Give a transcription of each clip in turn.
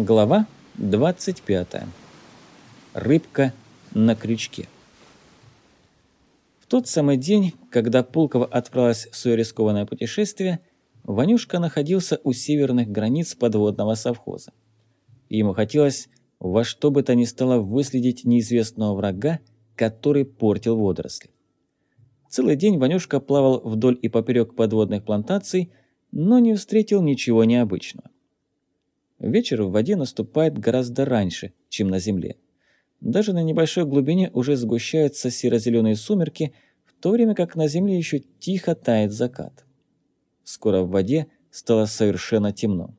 Глава 25. Рыбка на крючке. В тот самый день, когда Пулкова отправилась в свое рискованное путешествие, Ванюшка находился у северных границ подводного совхоза. Ему хотелось во что бы то ни стало выследить неизвестного врага, который портил водоросли. Целый день Ванюшка плавал вдоль и поперек подводных плантаций, но не встретил ничего необычного. Вечер в воде наступает гораздо раньше, чем на земле. Даже на небольшой глубине уже сгущаются серо-зеленые сумерки, в то время как на земле еще тихо тает закат. Скоро в воде стало совершенно темно.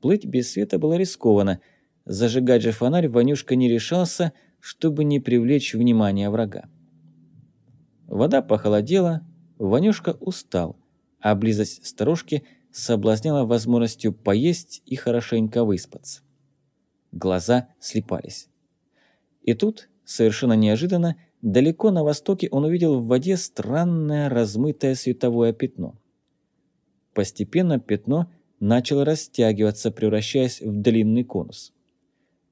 Плыть без света было рискованно. Зажигать же фонарь Ванюшка не решался, чтобы не привлечь внимание врага. Вода похолодела, Ванюшка устал, а близость сторожки – соблазняла возможностью поесть и хорошенько выспаться. Глаза слепались. И тут, совершенно неожиданно, далеко на востоке он увидел в воде странное размытое световое пятно. Постепенно пятно начало растягиваться, превращаясь в длинный конус.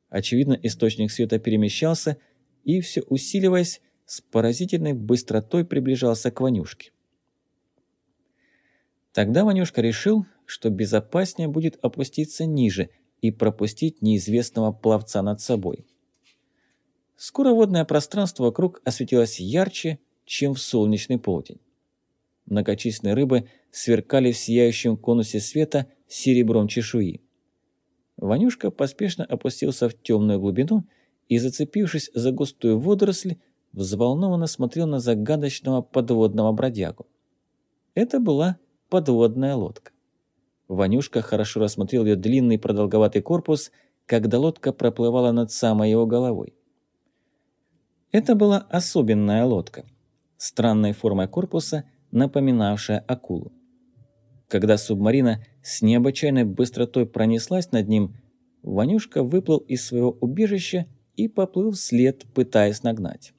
Очевидно, источник света перемещался и, все усиливаясь, с поразительной быстротой приближался к Ванюшке. Тогда Ванюшка решил, что безопаснее будет опуститься ниже и пропустить неизвестного пловца над собой. Скоро водное пространство вокруг осветилось ярче, чем в солнечный полдень. Многочисленные рыбы сверкали в сияющем конусе света серебром чешуи. Ванюшка поспешно опустился в темную глубину и, зацепившись за густую водоросль, взволнованно смотрел на загадочного подводного бродягу. Это была подводная лодка. Ванюшка хорошо рассмотрел ее длинный продолговатый корпус, когда лодка проплывала над самой его головой. Это была особенная лодка, странной формой корпуса, напоминавшая акулу. Когда субмарина с необычайной быстротой пронеслась над ним, Ванюшка выплыл из своего убежища и поплыл вслед, пытаясь нагнать.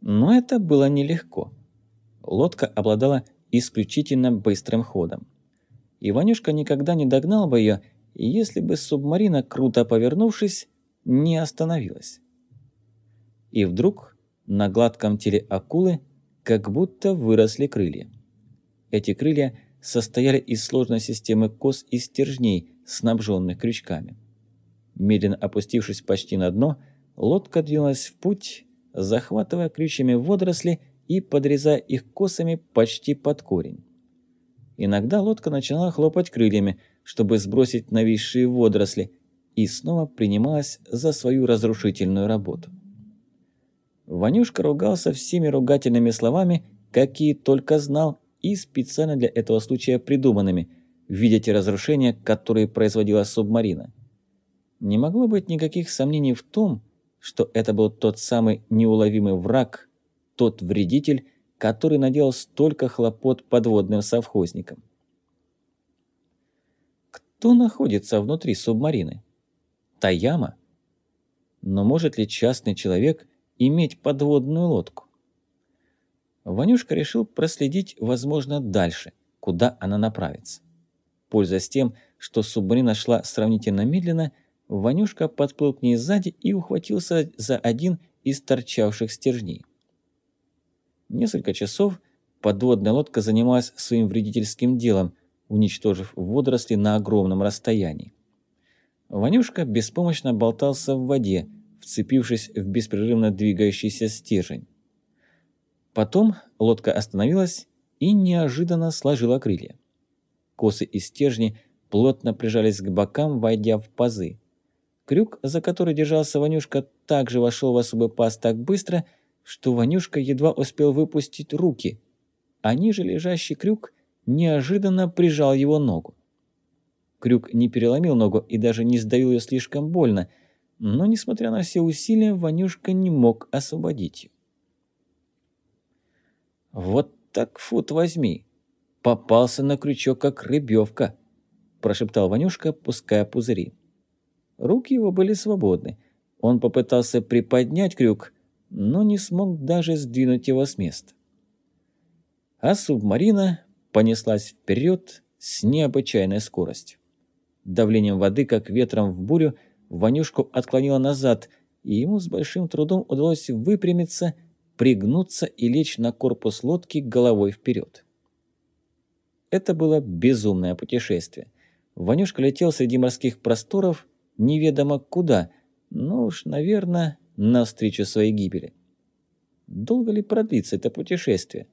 Но это было нелегко. Лодка обладала исключительно быстрым ходом. Иванюшка никогда не догнал бы ее, если бы субмарина, круто повернувшись, не остановилась. И вдруг на гладком теле акулы как будто выросли крылья. Эти крылья состояли из сложной системы кос и стержней, снабженных крючками. Медленно опустившись почти на дно, лодка двинулась в путь, захватывая крючьями водоросли и подрезая их косами почти под корень. Иногда лодка начинала хлопать крыльями, чтобы сбросить нависшие водоросли, и снова принималась за свою разрушительную работу. Ванюшка ругался всеми ругательными словами, какие только знал, и специально для этого случая придуманными, видя те разрушения, которые производила субмарина. Не могло быть никаких сомнений в том, что это был тот самый неуловимый враг, тот вредитель, который наделал столько хлопот подводным совхозникам. Кто находится внутри субмарины? Таяма? Но может ли частный человек иметь подводную лодку? Ванюшка решил проследить, возможно, дальше, куда она направится. Пользуясь тем, что субмарина шла сравнительно медленно, Ванюшка подплыл к ней сзади и ухватился за один из торчавших стержней. Несколько часов подводная лодка занималась своим вредительским делом, уничтожив водоросли на огромном расстоянии. Ванюшка беспомощно болтался в воде, вцепившись в беспрерывно двигающийся стержень. Потом лодка остановилась и неожиданно сложила крылья. Косы и стержни плотно прижались к бокам, войдя в пазы. Крюк, за который держался Ванюшка, также вошел в особый паз так быстро, что Ванюшка едва успел выпустить руки, а ниже лежащий крюк неожиданно прижал его ногу. Крюк не переломил ногу и даже не сдавил ее слишком больно, но, несмотря на все усилия, Ванюшка не мог освободить ее. «Вот так фут возьми! Попался на крючок, как рыбёвка!» – прошептал Ванюшка, пуская пузыри. Руки его были свободны. Он попытался приподнять крюк, но не смог даже сдвинуть его с места. А субмарина понеслась вперед с необычайной скоростью. Давлением воды, как ветром в бурю, Ванюшку отклонило назад, и ему с большим трудом удалось выпрямиться, пригнуться и лечь на корпус лодки головой вперед. Это было безумное путешествие. Ванюшка летел среди морских просторов неведомо куда, но уж, наверное, навстречу своей гибели. Долго ли продлится это путешествие?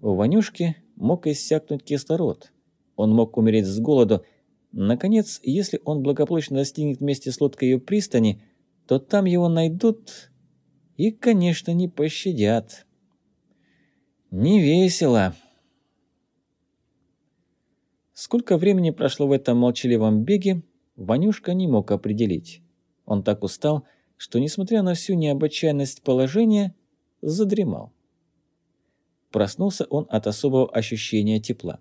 У Ванюшки мог иссякнуть кислород. Он мог умереть с голоду. Наконец, если он благополучно достигнет вместе с лодкой ее пристани, то там его найдут и, конечно, не пощадят. Не весело. Сколько времени прошло в этом молчаливом беге, Ванюшка не мог определить. Он так устал, что, несмотря на всю необычайность положения, задремал. Проснулся он от особого ощущения тепла.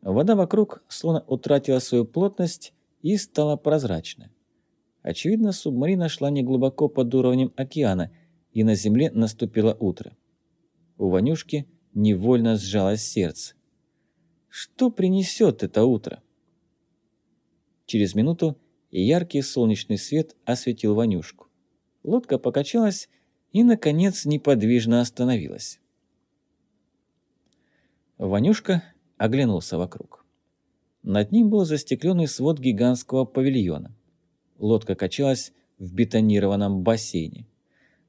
Вода вокруг словно утратила свою плотность и стала прозрачной. Очевидно, субмарина шла неглубоко под уровнем океана, и на земле наступило утро. У Ванюшки невольно сжалось сердце. Что принесет это утро? Через минуту яркий солнечный свет осветил Ванюшку. Лодка покачалась и, наконец, неподвижно остановилась. Ванюшка оглянулся вокруг. Над ним был застекленный свод гигантского павильона. Лодка качалась в бетонированном бассейне.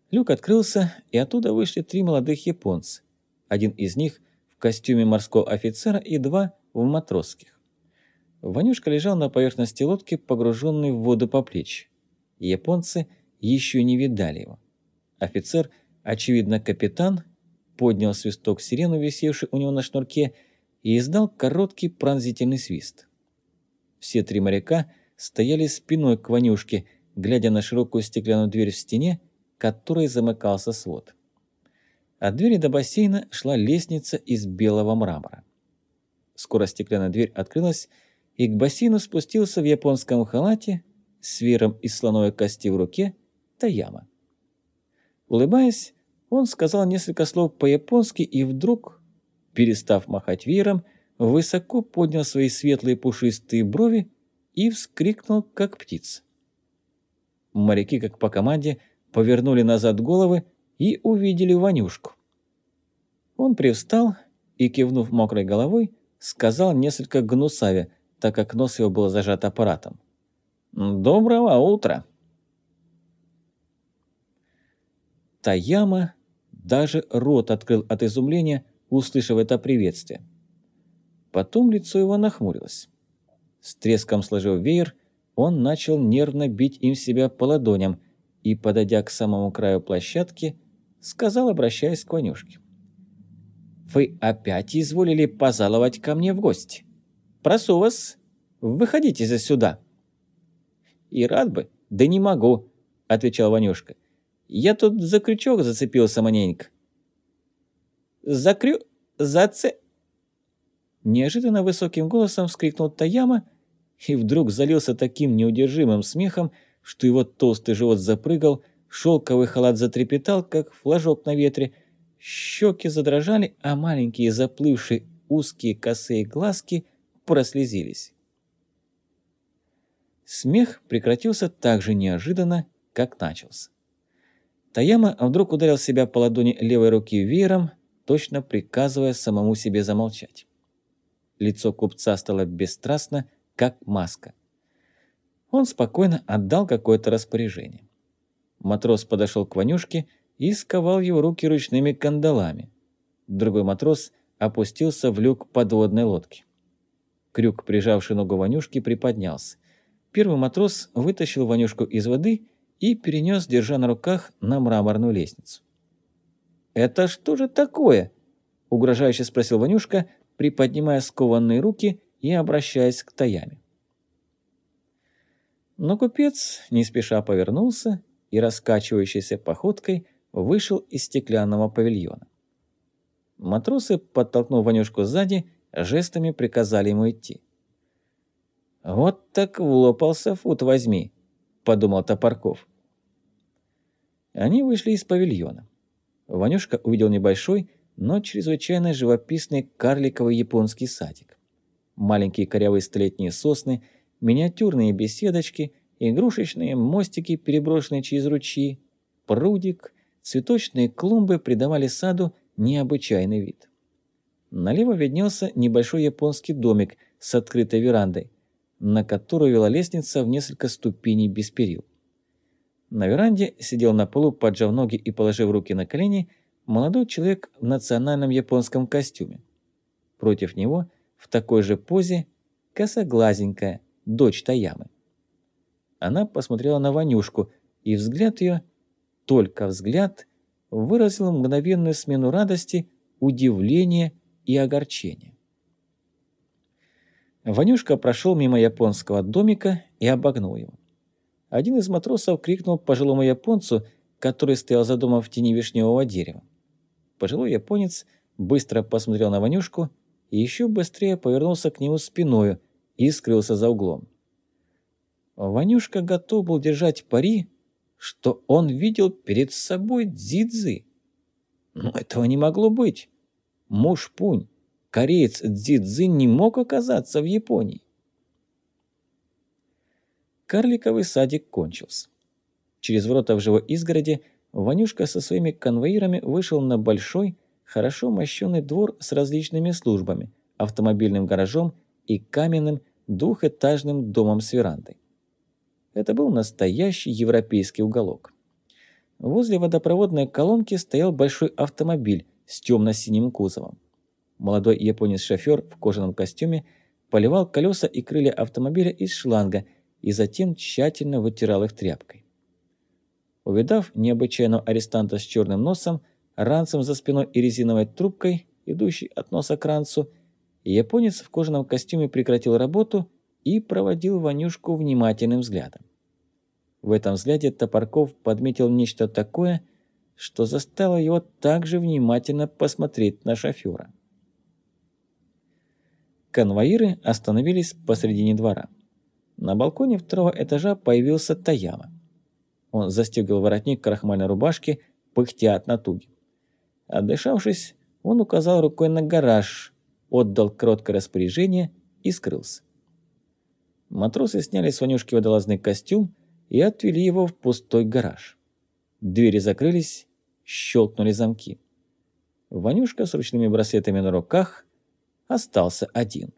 Люк открылся, и оттуда вышли три молодых японца. Один из них в костюме морского офицера и два в матросских. Ванюшка лежал на поверхности лодки, погруженный в воду по плечи. Японцы еще не видали его. Офицер, очевидно капитан, поднял свисток сирену, висевший у него на шнурке, и издал короткий пронзительный свист. Все три моряка стояли спиной к Ванюшке, глядя на широкую стеклянную дверь в стене, которой замыкался свод. От двери до бассейна шла лестница из белого мрамора. Скоро стеклянная дверь открылась, и к бассейну спустился в японском халате с веером из слоновой кости в руке Таяма. Улыбаясь, он сказал несколько слов по-японски и вдруг, перестав махать веером, высоко поднял свои светлые пушистые брови и вскрикнул, как птица. Моряки, как по команде, повернули назад головы и увидели Ванюшку. Он привстал и, кивнув мокрой головой, сказал несколько гнусаве, так как нос его был зажат аппаратом. «Доброго утра!» Таяма даже рот открыл от изумления, услышав это приветствие. Потом лицо его нахмурилось. С треском сложив веер, он начал нервно бить им себя по ладоням и, подойдя к самому краю площадки, сказал, обращаясь к Ванюшке. «Вы опять изволили позаловать ко мне в гости? Прошу вас, выходите за сюда». «И рад бы, да не могу», — отвечал Ванюшка. Я тут за крючок зацепился маненько. За крю... заце... Неожиданно высоким голосом вскрикнул Таяма и вдруг залился таким неудержимым смехом, что его толстый живот запрыгал, шелковый халат затрепетал, как флажок на ветре, щеки задрожали, а маленькие заплывшие узкие косые глазки прослезились. Смех прекратился так же неожиданно, как начался. Таяма вдруг ударил себя по ладони левой руки веером, точно приказывая самому себе замолчать. Лицо купца стало бесстрастно, как маска. Он спокойно отдал какое-то распоряжение. Матрос подошел к Ванюшке и сковал его руки ручными кандалами. Другой матрос опустился в люк подводной лодки. Крюк, прижавший ногу Ванюшки, приподнялся. Первый матрос вытащил Ванюшку из воды и перенес, держа на руках, на мраморную лестницу. «Это что же такое?» – угрожающе спросил Ванюшка, приподнимая скованные руки и обращаясь к Таяме. Но купец не спеша повернулся и, раскачивающейся походкой, вышел из стеклянного павильона. Матросы, подтолкнув Ванюшку сзади, жестами приказали ему идти. «Вот так влопался, фут возьми», – подумал Топорков. Они вышли из павильона. Ванюшка увидел небольшой, но чрезвычайно живописный карликовый японский садик. Маленькие корявые столетние сосны, миниатюрные беседочки, игрушечные мостики, переброшенные через ручьи, прудик, цветочные клумбы придавали саду необычайный вид. Налево виднелся небольшой японский домик с открытой верандой, на которую вела лестница в несколько ступеней без перил. На веранде сидел на полу, поджав ноги и положив руки на колени, молодой человек в национальном японском костюме. Против него, в такой же позе, косоглазенькая, дочь Таямы. Она посмотрела на Ванюшку, и взгляд ее, только взгляд, выразил мгновенную смену радости, удивления и огорчения. Ванюшка прошел мимо японского домика и обогнул его. Один из матросов крикнул пожилому японцу, который стоял за домом в тени вишневого дерева. Пожилой японец быстро посмотрел на Ванюшку и еще быстрее повернулся к нему спиною и скрылся за углом. Ванюшка готов был держать пари, что он видел перед собой Дзидзы. Но этого не могло быть. Муж Пунь, кореец Дзидзы, не мог оказаться в Японии. Карликовый садик кончился. Через ворота в живой изгороди Ванюшка со своими конвоирами вышел на большой, хорошо мощенный двор с различными службами, автомобильным гаражом и каменным двухэтажным домом с верандой. Это был настоящий европейский уголок. Возле водопроводной колонки стоял большой автомобиль с темно-синим кузовом. Молодой японец-шофер в кожаном костюме поливал колеса и крылья автомобиля из шланга – и затем тщательно вытирал их тряпкой. Увидав необычайного арестанта с черным носом, ранцем за спиной и резиновой трубкой, идущей от носа к ранцу, японец в кожаном костюме прекратил работу и проводил Ванюшку внимательным взглядом. В этом взгляде Топорков подметил нечто такое, что заставило его также внимательно посмотреть на шофера. Конвоиры остановились посредине двора. На балконе второго этажа появился Таяма. Он застегивал воротник крахмальной рубашки, пыхтя от натуги. Отдышавшись, он указал рукой на гараж, отдал короткое распоряжение и скрылся. Матросы сняли с Ванюшки водолазный костюм и отвели его в пустой гараж. Двери закрылись, щелкнули замки. Ванюшка с ручными браслетами на руках остался один.